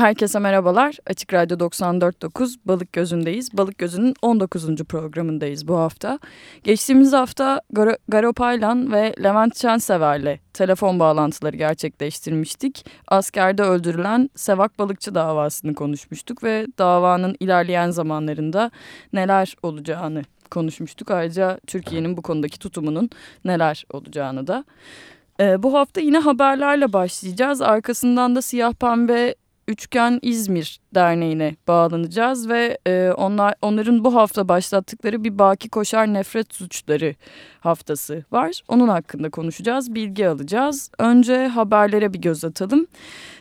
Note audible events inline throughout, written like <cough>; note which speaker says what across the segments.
Speaker 1: Herkese merhabalar. Açık Radyo 94.9 Balık Gözü'ndeyiz. Balık Gözü'nün 19. programındayız bu hafta. Geçtiğimiz hafta Gar Garo Paylan ve Levent Şensever'le telefon bağlantıları gerçekleştirmiştik. Askerde öldürülen Sevak Balıkçı davasını konuşmuştuk ve davanın ilerleyen zamanlarında neler olacağını konuşmuştuk. Ayrıca Türkiye'nin bu konudaki tutumunun neler olacağını da. Ee, bu hafta yine haberlerle başlayacağız. Arkasından da Siyah Pembe Üçgen İzmir Derneği'ne bağlanacağız ve e, onlar onların bu hafta başlattıkları bir Baki Koşar Nefret Suçları haftası var. Onun hakkında konuşacağız, bilgi alacağız. Önce haberlere bir göz atalım.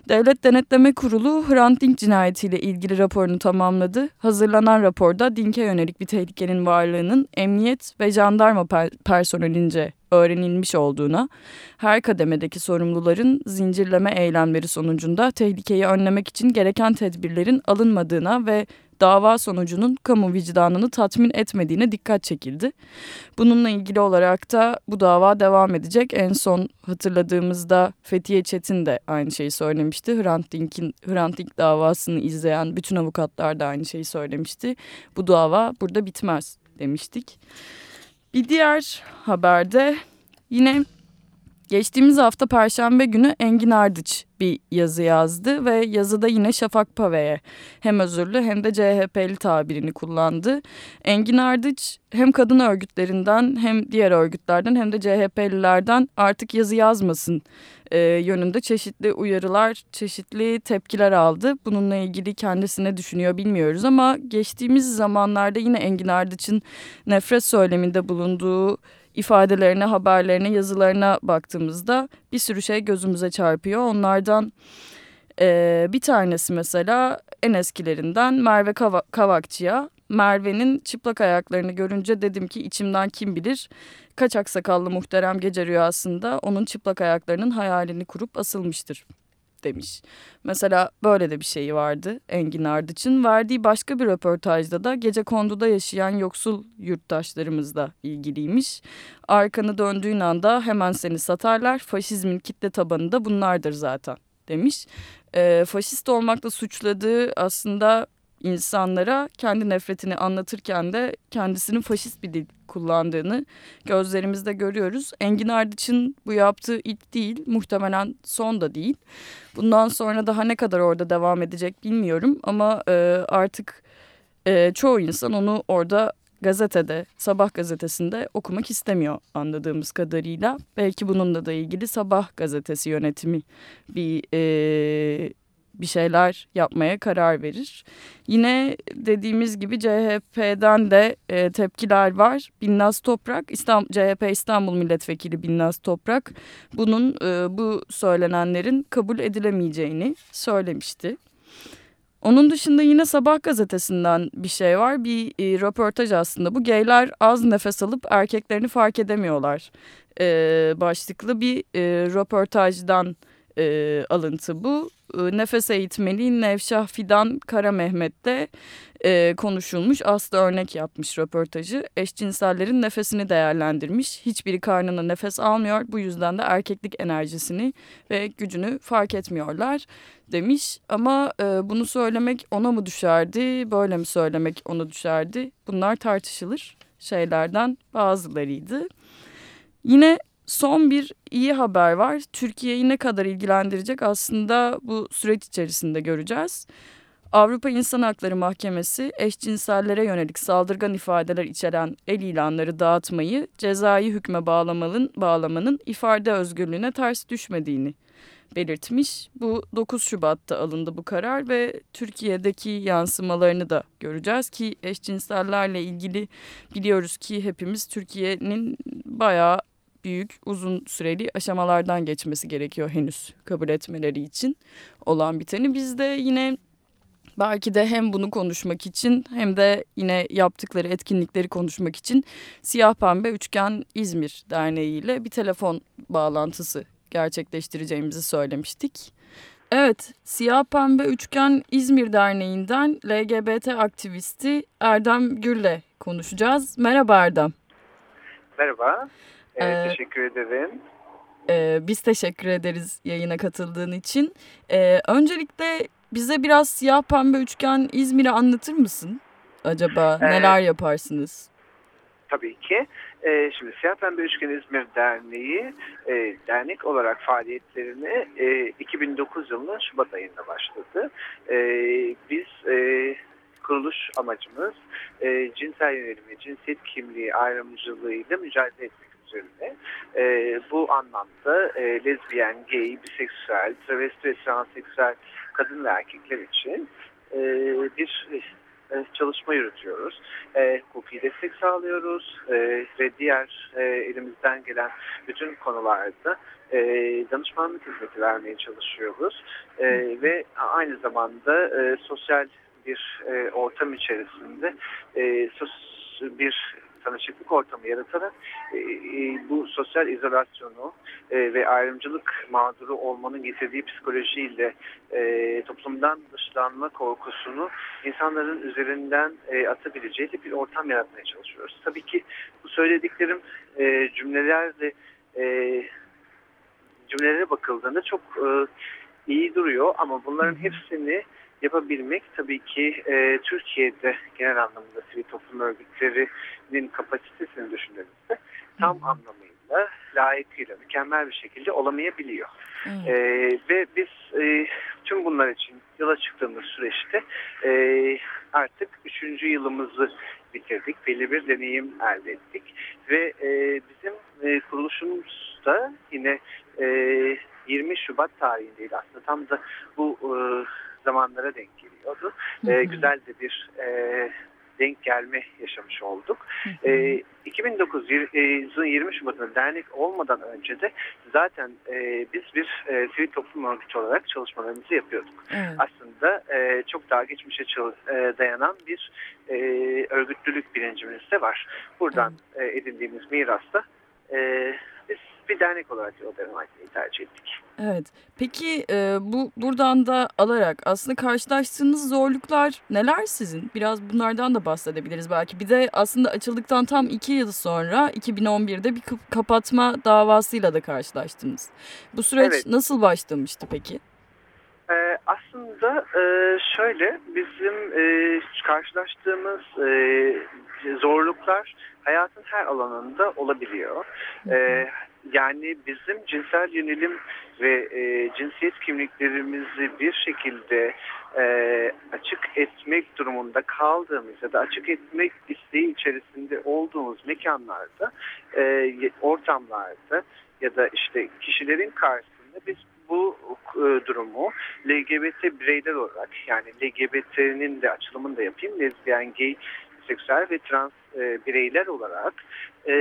Speaker 1: Devlet Denetleme Kurulu Hrant Dink cinayetiyle ilgili raporunu tamamladı. Hazırlanan raporda Dink'e yönelik bir tehlikenin varlığının emniyet ve jandarma per personelince öğrenilmiş olduğuna, her kademedeki sorumluların zincirleme eylemleri sonucunda tehlikeyi önlemek için gereken tedbirlerin alınmadığına ve dava sonucunun kamu vicdanını tatmin etmediğine dikkat çekildi. Bununla ilgili olarak da bu dava devam edecek. En son hatırladığımızda Fethiye Çetin de aynı şeyi söylemişti. Hrant Dink'in Hrant Dink davasını izleyen bütün avukatlar da aynı şeyi söylemişti. Bu dava burada bitmez demiştik. Bir diğer haberde yine geçtiğimiz hafta Perşembe günü Engin Ardıç bir yazı yazdı ve yazıda yine Şafak Pave'ye hem özürlü hem de CHP'li tabirini kullandı. Engin Ardıç hem kadın örgütlerinden hem diğer örgütlerden hem de CHP'lilerden artık yazı yazmasın e, yönünde çeşitli uyarılar, çeşitli tepkiler aldı. Bununla ilgili kendisine düşünüyor bilmiyoruz ama geçtiğimiz zamanlarda yine Engin Ardıç'ın nefret söyleminde bulunduğu ifadelerine, haberlerine, yazılarına baktığımızda bir sürü şey gözümüze çarpıyor. Onlardan e, bir tanesi mesela en eskilerinden Merve Kava Kavakçı'ya. Merve'nin çıplak ayaklarını görünce dedim ki içimden kim bilir kaç aksakallı muhterem gece rüyasında onun çıplak ayaklarının hayalini kurup asılmıştır demiş. Mesela böyle de bir şeyi vardı Engin Ardıç'ın. Verdiği başka bir röportajda da gece konduda yaşayan yoksul yurttaşlarımızla ilgiliymiş. Arkanı döndüğün anda hemen seni satarlar. Faşizmin kitle tabanı da bunlardır zaten demiş. E, faşist olmakla suçladığı aslında insanlara kendi nefretini anlatırken de kendisinin faşist bir dil kullandığını gözlerimizde görüyoruz. Engin Ardıç'ın bu yaptığı ilk değil, muhtemelen son da değil. Bundan sonra daha ne kadar orada devam edecek bilmiyorum ama e, artık e, çoğu insan onu orada gazetede, Sabah gazetesinde okumak istemiyor anladığımız kadarıyla. Belki bununla da ilgili Sabah gazetesi yönetimi bir e, bir şeyler yapmaya karar verir. Yine dediğimiz gibi CHP'den de e, tepkiler var. Binnaz Toprak, İstanbul, CHP İstanbul Milletvekili Binnaz Toprak bunun e, bu söylenenlerin kabul edilemeyeceğini söylemişti. Onun dışında yine Sabah gazetesinden bir şey var. Bir e, röportaj aslında. Bu gayler az nefes alıp erkeklerini fark edemiyorlar. E, başlıklı bir e, röportajdan e, alıntı bu. E, nefes eğitmeni Nevşah Fidan Kara Mehmet'te e, konuşulmuş. Aslı örnek yapmış röportajı. Eşcinsellerin nefesini değerlendirmiş. Hiçbiri karnına nefes almıyor. Bu yüzden de erkeklik enerjisini ve gücünü fark etmiyorlar demiş. Ama e, bunu söylemek ona mı düşerdi, böyle mi söylemek ona düşerdi? Bunlar tartışılır şeylerden bazılarıydı. Yine son bir iyi haber var. Türkiye'yi ne kadar ilgilendirecek aslında bu süreç içerisinde göreceğiz. Avrupa İnsan Hakları Mahkemesi eşcinsellere yönelik saldırgan ifadeler içeren el ilanları dağıtmayı cezai hükme bağlamanın, bağlamanın ifade özgürlüğüne ters düşmediğini belirtmiş. Bu 9 Şubat'ta alındı bu karar ve Türkiye'deki yansımalarını da göreceğiz ki eşcinsellerle ilgili biliyoruz ki hepimiz Türkiye'nin bayağı büyük, uzun süreli aşamalardan geçmesi gerekiyor henüz kabul etmeleri için olan biteni. Biz de yine belki de hem bunu konuşmak için hem de yine yaptıkları etkinlikleri konuşmak için Siyah Pembe Üçgen İzmir Derneği ile bir telefon bağlantısı gerçekleştireceğimizi söylemiştik. Evet, Siyah Pembe Üçgen İzmir Derneği'nden LGBT aktivisti Erdem Gür'le konuşacağız. Merhaba Erdem.
Speaker 2: Merhaba. Ee, teşekkür ederim.
Speaker 1: E, biz teşekkür ederiz yayına katıldığın için. E, öncelikle bize biraz siyah pembe üçgen İzmir'i anlatır mısın? Acaba
Speaker 2: Evet.
Speaker 1: neler yaparsınız?
Speaker 2: Tabii ki. E, şimdi Siyah Pembe Üçgen İzmir Derneği e, dernek olarak faaliyetlerini e, 2009 yılının Şubat ayında başladı. E, biz e, kuruluş amacımız e, cinsel yönelimi, cinsiyet kimliği ayrımcılığıyla mücadele etmek üzerine. E, bu anlamda e, lezbiyen, gay, biseksüel, travesti ve transseksüel kadın ve erkekler için e, bir e, çalışma yürütüyoruz. E, hukuki destek sağlıyoruz e, ve diğer e, elimizden gelen bütün konularda e, danışmanlık hizmeti vermeye çalışıyoruz. E, ve aynı zamanda e, sosyal bir e, ortam içerisinde e, sos, bir tanışıklık ortamı yaratarak e, e, bu sosyal izolasyonu e, ve ayrımcılık mağduru olmanın getirdiği psikolojiyle e, toplumdan dışlanma korkusunu insanların üzerinden e, atabileceği bir ortam yaratmaya çalışıyoruz. Tabii ki bu söylediklerim e, cümlelerle e, cümlelere bakıldığında çok e, iyi duruyor ama bunların hepsini yapabilmek tabii ki e, Türkiye'de genel anlamda sivil toplum örgütlerinin kapasitesini düşündüğümüzde tam anlamıyla layıkıyla mükemmel bir şekilde olamayabiliyor.
Speaker 1: Evet.
Speaker 2: Ee, ve biz e, tüm bunlar için yola çıktığımız süreçte e, artık üçüncü yılımızı bitirdik. Belli bir deneyim elde ettik. Ve e, bizim e, kuruluşumuz da yine e, 20 Şubat tarihindeydi aslında. Tam da bu e, zamanlara denk geliyordu.
Speaker 1: Hı
Speaker 2: E, güzel de bir e, denk gelme yaşamış olduk. E, 2009 yir- e, yılın 20 Şubat'ında dernek olmadan önce de zaten e, biz bir e, sivil toplum örgütü olarak çalışmalarımızı yapıyorduk.
Speaker 1: Evet.
Speaker 2: Aslında e, çok daha geçmişe e, dayanan bir e, örgütlülük bilincimiz de var. Buradan e, edindiğimiz mirasta e, bir dernek olarak yol devam etmeyi tercih ettik.
Speaker 1: Evet. Peki e, bu buradan da alarak aslında karşılaştığınız zorluklar neler sizin? Biraz bunlardan da bahsedebiliriz belki. Bir de aslında açıldıktan tam iki yıl sonra 2011'de bir kap- kapatma davasıyla da karşılaştınız. Bu süreç
Speaker 2: Evet.
Speaker 1: nasıl başlamıştı peki?
Speaker 2: Ee, aslında e, şöyle bizim e, karşılaştığımız e, zorluklar hayatın her alanında olabiliyor. Ee, yani bizim cinsel yönelim ve e, cinsiyet kimliklerimizi bir şekilde e, açık etmek durumunda kaldığımız ya da açık etmek isteği içerisinde olduğumuz mekanlarda, e, ortamlarda ya da işte kişilerin karşısında biz bu e, durumu LGBT bireyler olarak yani LGBT'nin de açılımını da yapayım lezbiyen, gay, seksüel ve trans e, bireyler olarak e,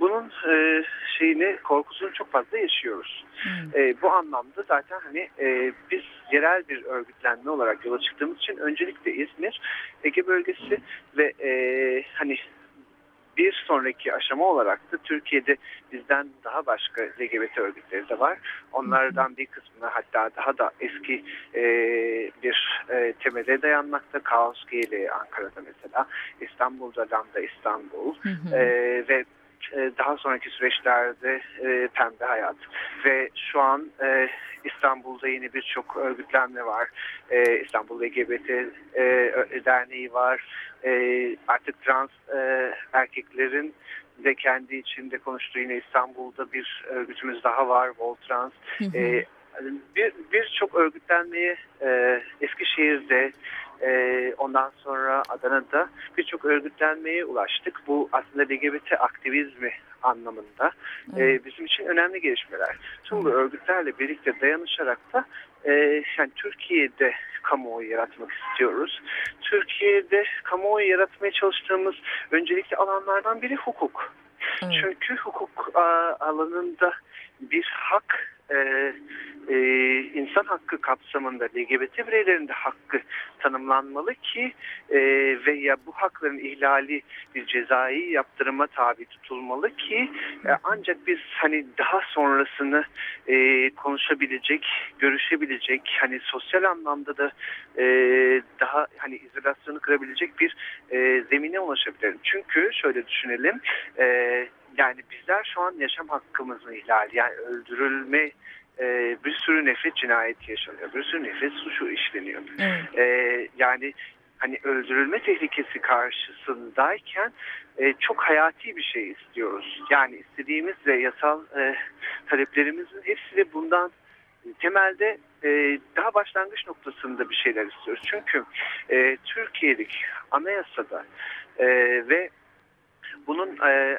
Speaker 2: bunun e, şeyini korkusunu çok fazla yaşıyoruz.
Speaker 1: Hmm.
Speaker 2: E, bu anlamda zaten hani e, biz yerel bir örgütlenme olarak yola çıktığımız için öncelikle İzmir, Ege bölgesi ve e, hani bir sonraki aşama olarak da Türkiye'de bizden daha başka LGBT örgütleri de var. Onlardan bir kısmı hatta daha da eski e, bir e, temele dayanmakta. Kaos GL Ankara'da mesela, İstanbul'da Lambda İstanbul
Speaker 1: Hı hı.
Speaker 2: e, ve e, daha sonraki süreçlerde e, Pembe Hayat ve şu an e, İstanbul'da yine birçok örgütlenme var. E, İstanbul LGBT e, Derneği var. E, artık trans e, erkeklerin de kendi içinde konuştuğu yine İstanbul'da bir örgütümüz daha var. Voltrans.
Speaker 1: Hı hı.
Speaker 2: E, bir birçok örgütlenmeye e, Eskişehir'de e, ondan sonra Adana'da birçok örgütlenmeye ulaştık. Bu aslında LGBT aktivizmi anlamında e, bizim için önemli gelişmeler. Tüm bu örgütlerle birlikte dayanışarak da e, yani Türkiye'de kamuoyu yaratmak istiyoruz. Türkiye'de kamuoyu yaratmaya çalıştığımız öncelikli alanlardan biri hukuk.
Speaker 1: Evet.
Speaker 2: Çünkü hukuk a, alanında bir hak, e, e, insan hakkı kapsamında LGBT bireylerin de hakkı tanımlanmalı ki e, ve ya bu hakların ihlali bir cezai yaptırıma tabi tutulmalı ki e, ancak biz hani daha sonrasını e, konuşabilecek, görüşebilecek, hani sosyal anlamda da e, daha hani izolasyonu kırabilecek bir e, zemine ulaşabilirim. Çünkü şöyle düşünelim, e, yani bizler şu an yaşam hakkımızın ihlali, yani öldürülme e, bir sürü nefret cinayeti yaşanıyor. Bir sürü nefret suçu işleniyor.
Speaker 1: Evet.
Speaker 2: E, yani hani öldürülme tehlikesi karşısındayken e, çok hayati bir şey istiyoruz. Yani istediğimiz ve yasal e, taleplerimizin hepsi de bundan temelde e, daha başlangıç noktasında bir şeyler istiyoruz. Çünkü e, Türkiye'deki anayasada e, ve bunun e,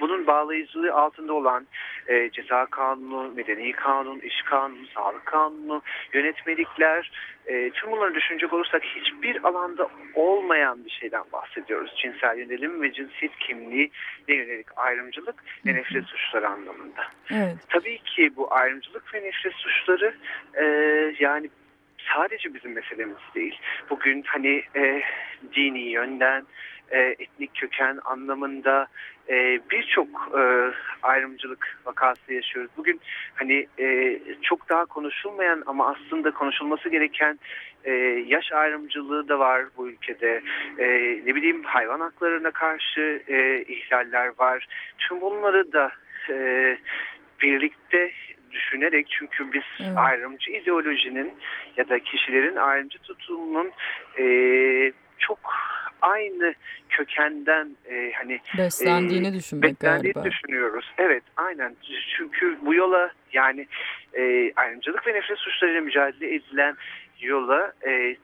Speaker 2: bunun bağlayıcılığı altında olan e, ceza kanunu, medeni kanun, iş kanunu, sağlık kanunu, yönetmelikler, e, tüm bunları düşünecek olursak hiçbir alanda olmayan bir şeyden bahsediyoruz. Cinsel yönelim ve cinsiyet kimliği ne yönelik ayrımcılık ve nefret suçları anlamında.
Speaker 1: Evet.
Speaker 2: Tabii ki bu ayrımcılık ve nefret suçları e, yani sadece bizim meselemiz değil. Bugün hani e, dini yönden, e, etnik köken anlamında e, birçok e, ayrımcılık vakası yaşıyoruz. Bugün hani e, çok daha konuşulmayan ama aslında konuşulması gereken e, yaş ayrımcılığı da var bu ülkede. E, ne bileyim hayvan haklarına karşı e, ihlaller var. Tüm bunları da e, birlikte düşünerek çünkü biz
Speaker 1: Evet.
Speaker 2: ayrımcı ideolojinin ya da kişilerin ayrımcı tutumunun e, çok aynı kökenden e, hani
Speaker 1: Beslendiğini düşünmek
Speaker 2: beslendiğini
Speaker 1: galiba.
Speaker 2: düşünüyoruz. Evet aynen çünkü bu yola yani e, ayrımcılık ve nefret suçlarıyla mücadele edilen yola e,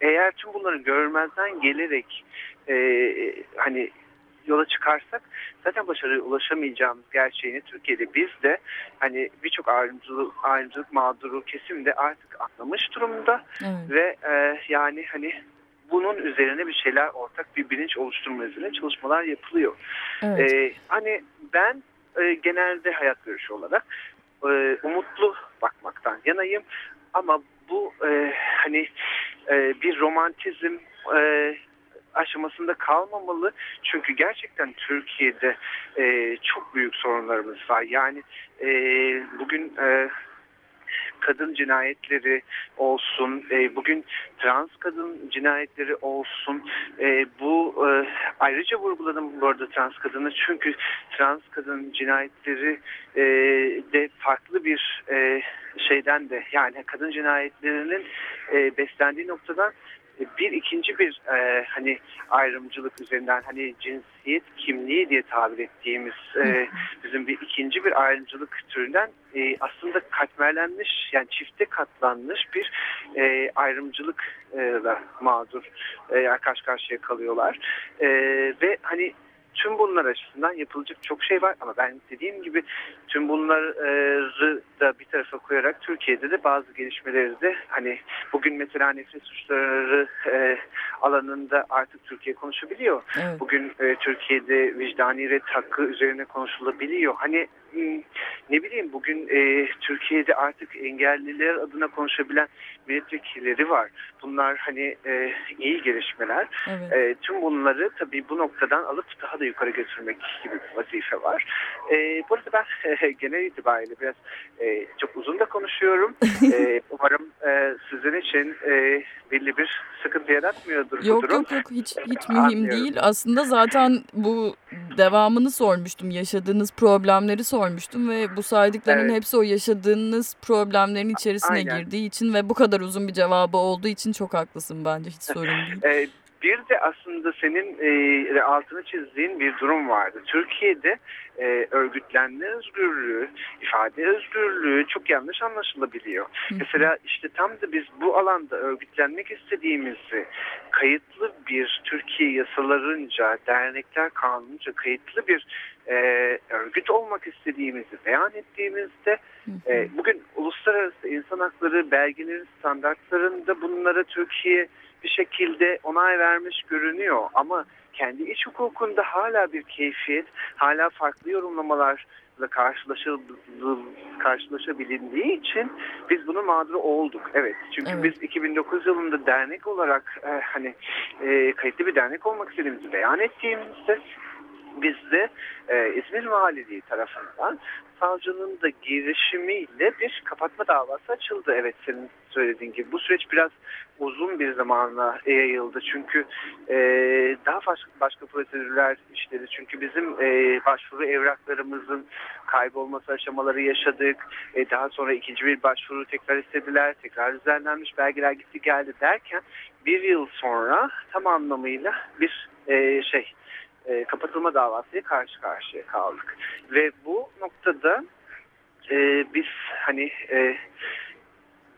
Speaker 2: eğer tüm bunları görmezden gelerek e, hani yola çıkarsak zaten başarıya ulaşamayacağımız gerçeğini Türkiye'de biz de hani birçok ayrımcılık, ayrımcılık mağduru kesim de artık anlamış durumda
Speaker 1: Evet.
Speaker 2: ve e, yani hani bunun üzerine bir şeyler ortak bir bilinç oluşturma üzerine çalışmalar yapılıyor.
Speaker 1: Evet.
Speaker 2: Ee, hani ben e, genelde hayat görüşü olarak e, umutlu bakmaktan yanayım ama bu e, hani e, bir romantizm e, aşamasında kalmamalı çünkü gerçekten Türkiye'de e, çok büyük sorunlarımız var yani e, bugün e, kadın cinayetleri olsun, e, bugün trans kadın cinayetleri olsun. E, bu e, ayrıca vurguladım bu arada trans kadını çünkü trans kadın cinayetleri e, de farklı bir e, şeyden de yani kadın cinayetlerinin e, beslendiği noktadan bir ikinci bir e, hani ayrımcılık üzerinden hani cinsiyet kimliği diye tabir ettiğimiz e, bizim bir ikinci bir ayrımcılık türünden e, aslında katmerlenmiş yani çifte katlanmış bir e, ayrımcılıkla mağdur e, karşı karşıya kalıyorlar. E, ve hani tüm bunlar açısından yapılacak çok şey var ama ben dediğim gibi tüm bunları da bir tarafa koyarak Türkiye'de de bazı gelişmeleri de hani bugün mesela nefret suçları e, alanında artık Türkiye konuşabiliyor.
Speaker 1: Evet.
Speaker 2: Bugün e, Türkiye'de vicdani ret hakkı üzerine konuşulabiliyor. Hani ne bileyim bugün e, Türkiye'de artık engelliler adına konuşabilen milletvekilleri var. Bunlar hani e, iyi gelişmeler.
Speaker 1: Evet.
Speaker 2: E, tüm bunları tabii bu noktadan alıp daha da yukarı götürmek gibi bir vazife var. E, bu arada ben <laughs> e, genel itibariyle biraz e, çok uzun da konuşuyorum. e, <laughs> umarım e, sizin için e, belli bir sıkıntı yaratmıyordur bu
Speaker 1: Yok
Speaker 2: durum.
Speaker 1: yok yok hiç hiç mühim
Speaker 2: Anlıyorum.
Speaker 1: değil. Aslında zaten bu devamını sormuştum. Yaşadığınız problemleri sormuştum ve bu saydıklarının
Speaker 2: Evet.
Speaker 1: hepsi o yaşadığınız problemlerin içerisine
Speaker 2: Aynen.
Speaker 1: girdiği için ve bu kadar uzun bir cevabı olduğu için çok haklısın bence hiç sorun değil. <laughs>
Speaker 2: Ee, bir de aslında senin e, altını çizdiğin bir durum vardı. Türkiye'de e, örgütlenme özgürlüğü, ifade özgürlüğü çok yanlış anlaşılabiliyor.
Speaker 1: Hı.
Speaker 2: Mesela işte tam da biz bu alanda örgütlenmek istediğimizi kayıtlı bir Türkiye yasalarınca, dernekler kanununca kayıtlı bir e, örgüt olmak istediğimizi beyan ettiğimizde
Speaker 1: Hı hı.
Speaker 2: e, bugün uluslararası insan hakları belgeleri standartlarında bunlara Türkiye bir şekilde onay vermiş görünüyor ama kendi iç hukukunda hala bir keyfiyet, hala farklı yorumlamalarla karşılaşabilindiği için biz bunun mağduru olduk. Evet. Çünkü
Speaker 1: Evet.
Speaker 2: biz 2009 yılında dernek olarak e, hani e, kayıtlı bir dernek olmak istediğimizi beyan ettiğimizde bizde e, İzmir Valiliği tarafından savcının da girişimiyle bir kapatma davası açıldı. Evet senin söylediğin gibi. Bu süreç biraz uzun bir zamana yayıldı. Çünkü e, daha başka, başka prosedürler işledi. Çünkü bizim e, başvuru evraklarımızın kaybolması aşamaları yaşadık. E, daha sonra ikinci bir başvuru tekrar istediler. Tekrar düzenlenmiş belgeler gitti geldi derken bir yıl sonra tam anlamıyla bir e, şey e, kapatılma davasıyla karşı karşıya kaldık. Ve bu noktada e, biz hani e,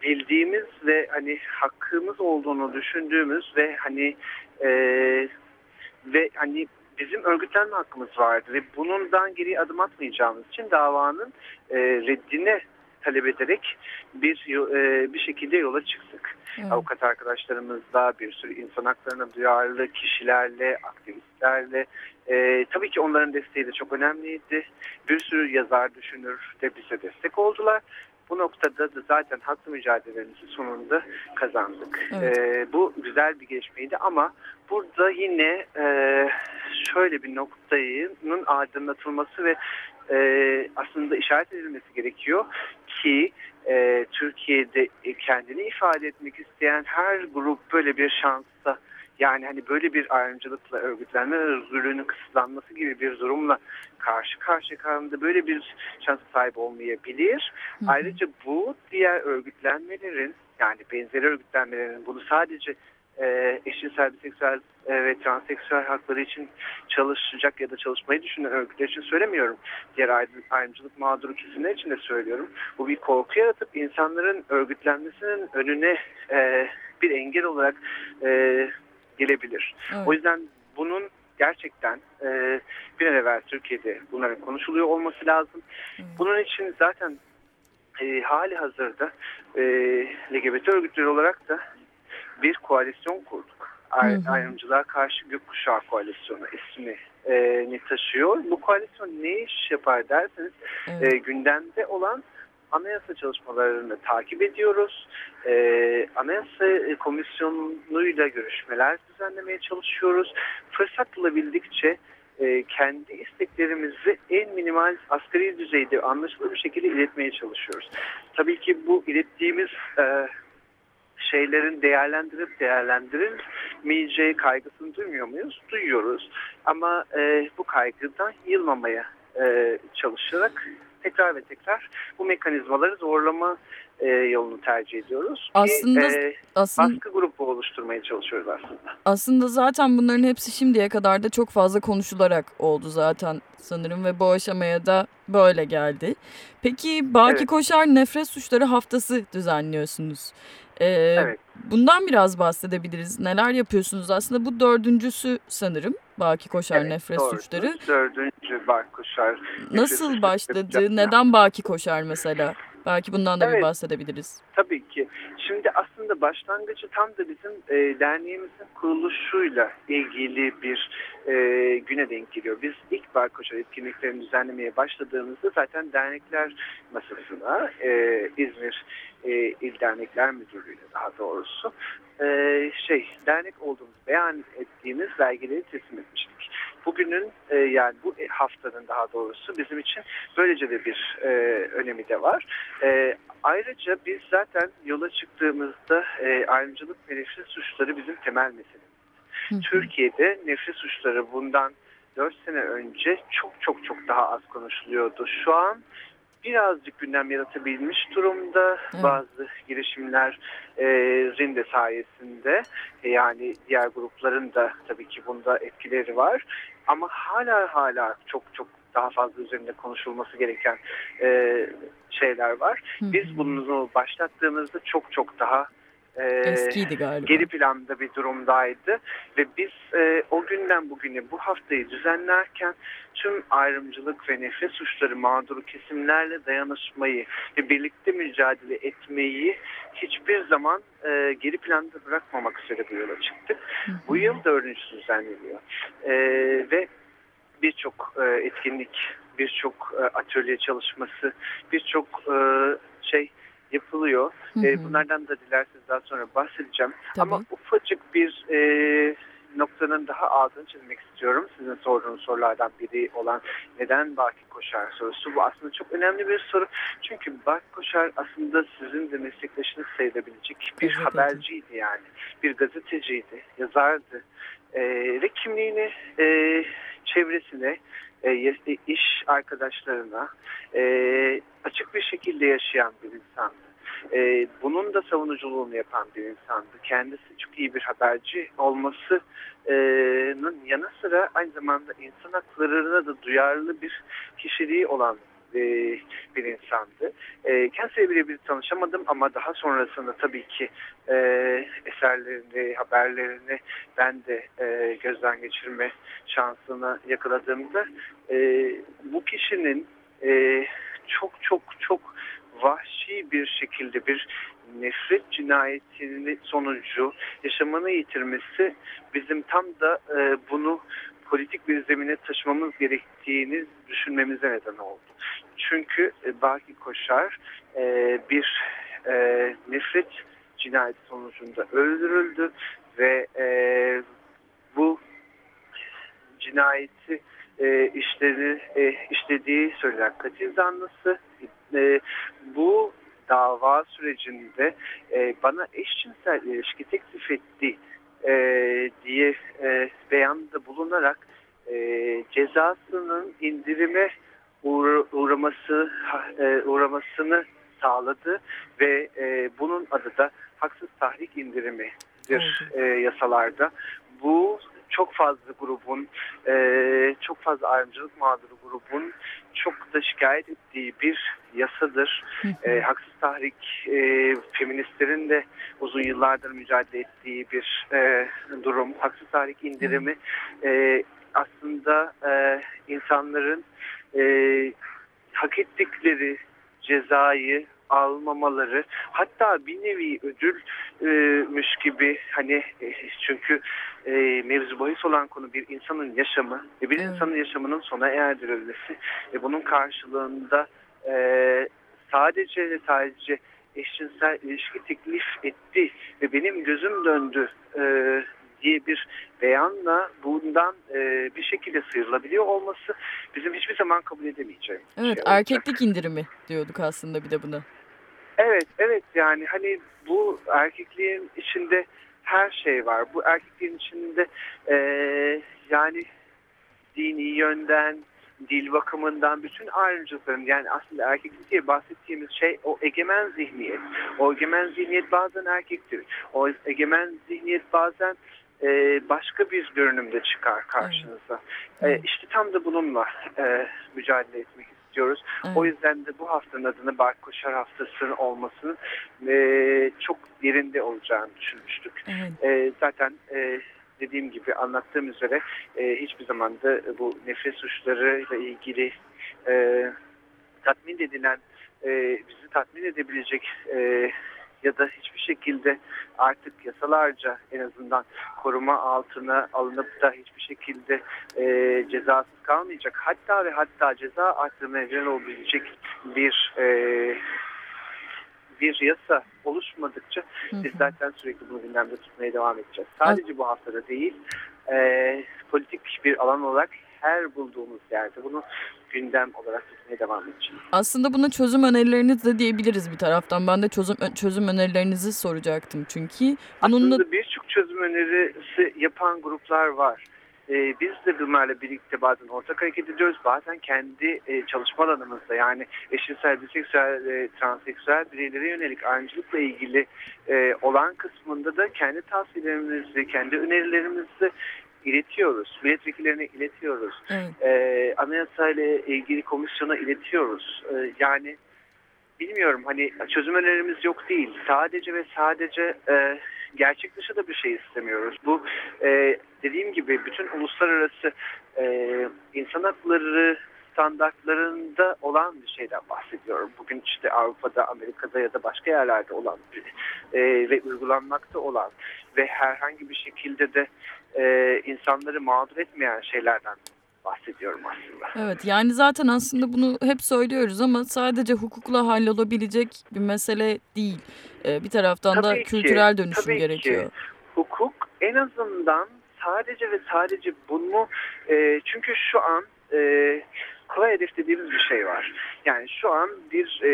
Speaker 2: bildiğimiz ve hani hakkımız olduğunu düşündüğümüz ve hani e, ve hani bizim örgütlenme hakkımız vardı ve bundan geri adım atmayacağımız için davanın e, reddine talep ederek bir e, bir şekilde yola çıktık. Evet. Avukat arkadaşlarımızla, bir sürü insan haklarına duyarlı kişilerle, aktivistlerle. E, tabii ki onların desteği de çok önemliydi. Bir sürü yazar, düşünür de bize destek oldular. Bu noktada da zaten haklı mücadelemizi sonunda kazandık. Evet. E, bu güzel bir gelişmeydi ama burada yine e, şöyle bir noktanın aydınlatılması ve e, aslında işaret edilmesi gerekiyor ki e, Türkiye'de kendini ifade etmek isteyen her grup böyle bir şansa yani hani böyle bir ayrımcılıkla örgütlenme özgürlüğünün kısıtlanması gibi bir durumla karşı karşıya kaldığında böyle bir şans sahip olmayabilir. Hı hı. Ayrıca bu diğer örgütlenmelerin yani benzeri örgütlenmelerin bunu sadece e, eşcinsel, biseksüel e, ve transseksüel hakları için çalışacak ya da çalışmayı düşünen örgütler için söylemiyorum. Diğer ayrımcılık mağduru kesimler için de söylüyorum. Bu bir korku yaratıp insanların örgütlenmesinin önüne e, bir engel olarak e, gelebilir. Evet. O yüzden bunun gerçekten e, bir an evvel Türkiye'de bunların konuşuluyor olması lazım. Bunun için zaten e, hali hazırda e, LGBT örgütleri olarak da bir koalisyon kurduk. Ay, Ayrımcılığa karşı Gökkuşağı Koalisyonu ismi e, ne taşıyor. Bu koalisyon ne iş yapar derseniz evet. e, gündemde olan anayasa çalışmalarını takip ediyoruz. E, anayasa komisyonuyla görüşmeler düzenlemeye çalışıyoruz. Fırsat bulabildikçe e, kendi isteklerimizi en minimal asgari düzeyde anlaşılır bir şekilde iletmeye çalışıyoruz. Tabii ki bu ilettiğimiz e, şeylerin değerlendirip değerlendirilmeyeceği kaygısını duymuyor muyuz? Duyuyoruz. Ama e, bu kaygıdan yılmamaya e, çalışarak tekrar ve tekrar bu mekanizmaları zorlama e, yolunu tercih ediyoruz.
Speaker 1: Aslında, ki, e,
Speaker 2: aslında baskı grubu oluşturmaya çalışıyoruz aslında.
Speaker 1: Aslında zaten bunların hepsi şimdiye kadar da çok fazla konuşularak oldu zaten sanırım ve bu aşamaya da böyle geldi. Peki Baki evet. Koşar Nefret Suçları Haftası düzenliyorsunuz. Ee, evet. Bundan biraz bahsedebiliriz. Neler yapıyorsunuz? Aslında bu dördüncüsü sanırım Baki Koşar evet, Nefret doğru. Suçları.
Speaker 2: Dördüncü Baki Koşar.
Speaker 1: Nasıl başladı? Neden Baki Koşar mesela? Belki bundan da evet, bir bahsedebiliriz.
Speaker 2: Tabii ki. Şimdi aslında başlangıcı tam da bizim e, derneğimizin kuruluşuyla ilgili bir e, güne denk geliyor. Biz ilk Barkoşar etkinliklerini düzenlemeye başladığımızda zaten dernekler masasına e, İzmir e, İl Dernekler Müdürlüğü'ne daha doğrusu e, şey dernek olduğumuz beyan ettiğimiz belgeleri teslim etmiştik. Bugünün e, yani bu haftanın daha doğrusu bizim için böylece de bir e, önemi de var. E, ayrıca biz zaten yola çıktığımızda e, ayrımcılık ve nefret suçları bizim temel meselemiz. Türkiye'de nefret suçları bundan 4 sene önce çok çok çok daha az konuşuluyordu. Şu an birazcık gündem yaratabilmiş durumda. Evet. Bazı girişimlerin de sayesinde e, yani diğer grupların da tabii ki bunda etkileri var. Ama hala hala çok çok daha fazla üzerinde konuşulması gereken e, şeyler var. Biz bunu başlattığımızda çok çok daha
Speaker 1: e, Eskiydi galiba.
Speaker 2: geri planda bir durumdaydı. Ve biz e, o günden bugüne bu haftayı düzenlerken tüm ayrımcılık ve nefret suçları mağduru kesimlerle dayanışmayı ve birlikte mücadele etmeyi hiçbir zaman e, geri planda bırakmamak üzere bu yola çıktık. Hı hı. Bu yıl dördüncüsü düzenleniyor. E, ve birçok e, etkinlik, birçok e, atölye çalışması, birçok e, şey yapılıyor. Hı hı. E, bunlardan da dilerseniz daha sonra bahsedeceğim. Tabii. Ama ufacık bir e, noktanın daha altını çizmek istiyorum. Sizin sorduğunuz sorulardan biri olan neden Baki Koşar sorusu. Bu aslında çok önemli bir soru. Çünkü Baki Koşar aslında sizin de meslektaşınız sayılabilecek bir evet, haberciydi yani. Bir gazeteciydi, yazardı. E, ve kimliğini e, çevresine, e, iş arkadaşlarına e, açık bir şekilde yaşayan bir insandı. E, bunun da savunuculuğunu yapan bir insandı. Kendisi çok iyi bir haberci olmasının yanı sıra aynı zamanda insan haklarına da duyarlı bir kişiliği olan e, bir insandı. E, kendisiyle birebir tanışamadım ama daha sonrasında tabii ki e, eserlerini, haberlerini ben de e, gözden geçirme şansını yakaladığımda e, bu kişinin e, çok çok çok vahşi bir şekilde bir nefret cinayetinin sonucu yaşamını yitirmesi bizim tam da e, bunu politik bir zemine taşımamız gerektiğini düşünmemize neden oldu. Çünkü e, Baki Koşar e, bir e, nefret cinayeti sonucunda öldürüldü ve e, bu cinayeti e, işledi, e, işlediği söylenen katil zanlısı e, bu dava sürecinde e, bana eşcinsel ilişki teklif etti e, diye e, beyanda bulunarak e, cezasının indirime uğra uğraması e, uğramasını sağladı ve e, bunun adı da haksız tahrik indirimidir e, yasalarda. Bu çok fazla grubun, e, çok fazla ayrımcılık mağduru grubun çok da şikayet ettiği bir yasadır. E, haksız tahrik e, feministlerin de uzun yıllardır mücadele ettiği bir e, durum. Haksız tahrik indirimi e, aslında e, insanların e, hak ettikleri cezayı almamaları hatta bir nevi ödülmüş gibi hani e, çünkü e, mevzu bahis olan konu bir insanın yaşamı ve bir insanın yaşamının sona erdirilmesi ve bunun karşılığında e, sadece ve sadece eşcinsel ilişki teklif etti ve benim gözüm döndü e, diye bir beyanla bundan e, bir şekilde sıyrılabiliyor olması bizim hiçbir zaman kabul edemeyeceğimiz.
Speaker 1: Evet şey erkeklik indirimi diyorduk aslında bir de buna.
Speaker 2: Evet evet yani hani bu erkekliğin içinde her şey var. Bu erkekliğin içinde e, yani dini yönden, dil bakımından bütün ayrımcılıkların yani aslında erkeklik diye bahsettiğimiz şey o egemen zihniyet. O egemen zihniyet bazen erkektir. O egemen zihniyet bazen e, başka bir görünümde çıkar karşınıza. E, işte tam da bununla e, mücadele etmek istiyoruz. Evet. O yüzden de bu haftanın adını Bark Koşar Haftası olmasının e, çok yerinde olacağını düşünmüştük. Evet. E, zaten e, dediğim gibi anlattığım üzere e, hiçbir zaman da bu nefret suçlarıyla ilgili e, tatmin edilen, e, bizi tatmin edebilecek e, ya da hiçbir şekilde artık yasalarca en azından koruma altına alınıp da hiçbir şekilde e, cezasız kalmayacak. Hatta ve hatta ceza artırmaya neden olabilecek bir e, bir yasa oluşmadıkça biz zaten sürekli bunu gündemde tutmaya devam edeceğiz. Sadece bu haftada değil, e, politik bir alan olarak her bulduğumuz yerde bunu gündem olarak tutmaya devam edeceğiz.
Speaker 1: Aslında buna çözüm önerileriniz de diyebiliriz bir taraftan. Ben de çözüm çözüm önerilerinizi soracaktım çünkü.
Speaker 2: Bununla... Aslında birçok çözüm önerisi yapan gruplar var. Ee, biz de bunlarla birlikte bazen ortak hareket ediyoruz. Bazen kendi e, çalışma alanımızda yani eşcinsel, biseksüel, e, transseksüel bireylere yönelik ayrımcılıkla ilgili e, olan kısmında da kendi tavsiyelerimizi, kendi önerilerimizi iletiyoruz. Milletvekillerine iletiyoruz. Evet. E, anayasayla ilgili komisyona iletiyoruz. E, yani bilmiyorum hani çözüm önerimiz yok değil. Sadece ve sadece e, gerçek dışı da bir şey istemiyoruz. Bu e, dediğim gibi bütün uluslararası e, insan hakları standartlarında olan bir şeyden bahsediyorum. Bugün işte Avrupa'da, Amerika'da ya da başka yerlerde olan e, ve uygulanmakta olan ve herhangi bir şekilde de e, insanları mağdur etmeyen şeylerden bahsediyorum aslında.
Speaker 1: Evet yani zaten aslında bunu hep söylüyoruz ama sadece hukukla hallolabilecek bir mesele değil. Ee, bir taraftan tabii da ki, kültürel dönüşüm tabii gerekiyor. Ki.
Speaker 2: Hukuk en azından sadece ve sadece bunu e, çünkü şu an e, kolay hedef dediğimiz bir şey var. Yani şu an bir e,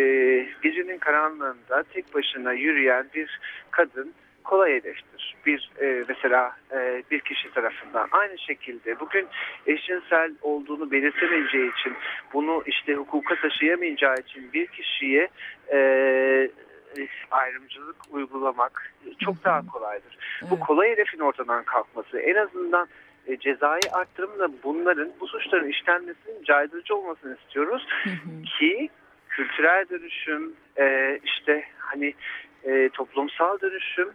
Speaker 2: gecenin karanlığında tek başına yürüyen bir kadın kolay hedeftir. Bir e, mesela e, bir kişi tarafından. Aynı şekilde bugün eşcinsel olduğunu belirtemeyeceği için bunu işte hukuka taşıyamayacağı için bir kişiye e, ayrımcılık uygulamak çok daha kolaydır. Evet. Bu kolay hedefin ortadan kalkması en azından e, cezai arttırımla bunların bu suçların işlenmesinin caydırıcı olmasını istiyoruz. Ki kültürel dönüşüm e, işte hani e, toplumsal dönüşüm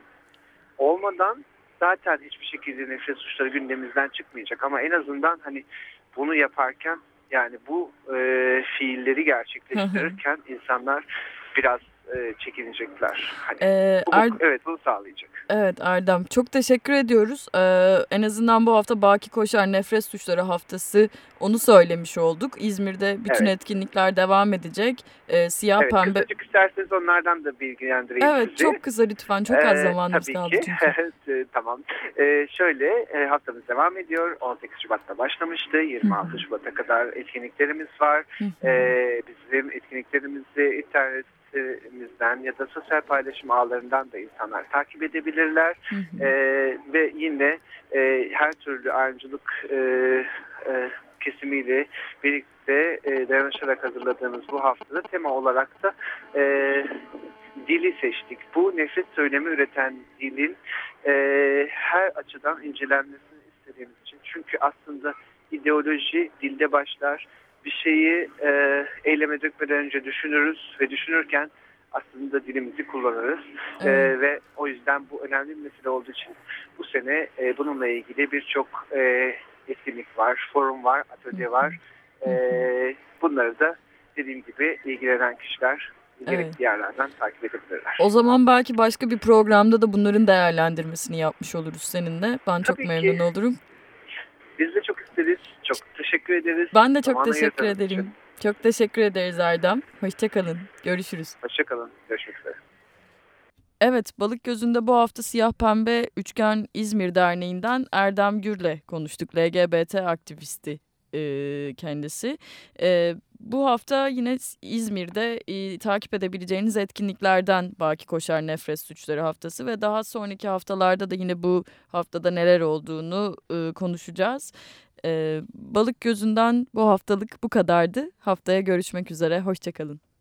Speaker 2: olmadan zaten hiçbir şekilde nefret suçları gündemimizden çıkmayacak. Ama en azından hani bunu yaparken yani bu e, fiilleri gerçekleştirirken insanlar biraz e, çekinecekler. Hani ee, bu, er... Evet bunu sağlayacak.
Speaker 1: Evet Erdem çok teşekkür ediyoruz. Ee, en azından bu hafta Baki Koşar Nefret Suçları Haftası onu söylemiş olduk. İzmir'de bütün evet. etkinlikler devam edecek. Ee, siyah
Speaker 2: evet,
Speaker 1: pembe.
Speaker 2: Kısacık isterseniz onlardan da bilgilendireyim
Speaker 1: Evet sizi. çok kısa lütfen çok az ee, zamanımız
Speaker 2: tabii
Speaker 1: kaldı
Speaker 2: ki.
Speaker 1: çünkü. <laughs>
Speaker 2: evet tamam. Ee, şöyle e, haftamız devam ediyor. 18 Şubat'ta başlamıştı. 26 Şubat'a kadar etkinliklerimiz var. Ee, bizim etkinliklerimizi internet sitemizden ya da sosyal paylaşım ağlarından da insanlar takip edebilirler. Hı hı. E, ve yine e, her türlü ayrımcılık e, e, kesimiyle birlikte e, dayanışarak hazırladığımız bu haftada tema olarak da e, dili seçtik. Bu nefret söylemi üreten dilin e, her açıdan incelenmesini istediğimiz için. Çünkü aslında ideoloji dilde başlar bir şeyi e, eyleme dökmeden önce düşünürüz ve düşünürken aslında dilimizi kullanırız. E, evet. E, ve o yüzden bu önemli bir mesele olduğu için bu sene e, bununla ilgili birçok e, etkinlik var, forum var, atölye var. E, bunları da dediğim gibi ilgilenen kişiler gerekli evet. yerlerden takip edebilirler.
Speaker 1: O zaman belki başka bir programda da bunların değerlendirmesini yapmış oluruz seninle. Ben Tabii çok memnun ki. olurum.
Speaker 2: Biz de çok isteriz. Çok teşekkür ederiz.
Speaker 1: Ben de çok Zamanı teşekkür ederim. Için. Çok teşekkür ederiz Erdem. Hoşçakalın. Görüşürüz.
Speaker 2: Hoşçakalın. Görüşmek üzere.
Speaker 1: Evet, Balık Gözü'nde bu hafta Siyah Pembe Üçgen İzmir Derneği'nden Erdem Gür'le konuştuk. LGBT aktivisti e, kendisi. E, bu hafta yine İzmir'de e, takip edebileceğiniz etkinliklerden Baki Koşar Nefret Suçları Haftası ve daha sonraki haftalarda da yine bu haftada neler olduğunu e, konuşacağız. E, balık gözünden bu haftalık bu kadardı. Haftaya görüşmek üzere, hoşçakalın.